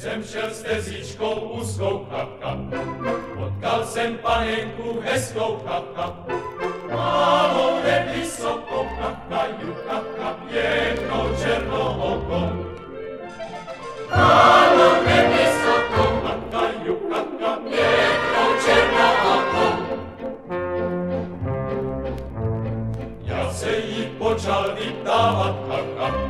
jsem šel stezíčkou úzkou kap, kap. Potkal jsem panenku hezkou kap, kap. Malou nevysokou kap, kaju, kap, kap, jednou černou okou. Malou nevysokou kap, kaju, kap, kap, jednou černou okou. Já se jí počal vyptávat kap, kap.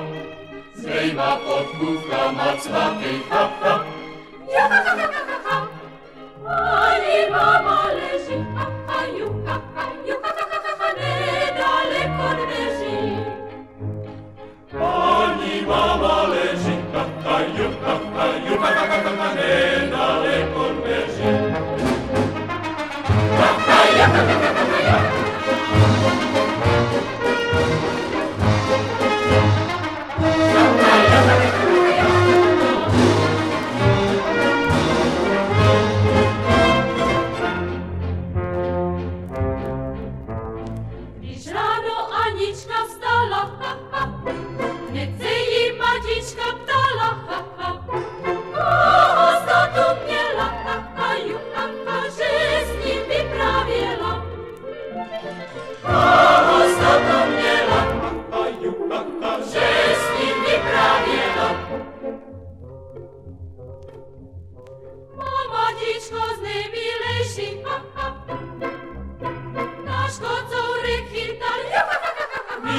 Mufka, Mufka, Mats, Mati, Hap, Hap.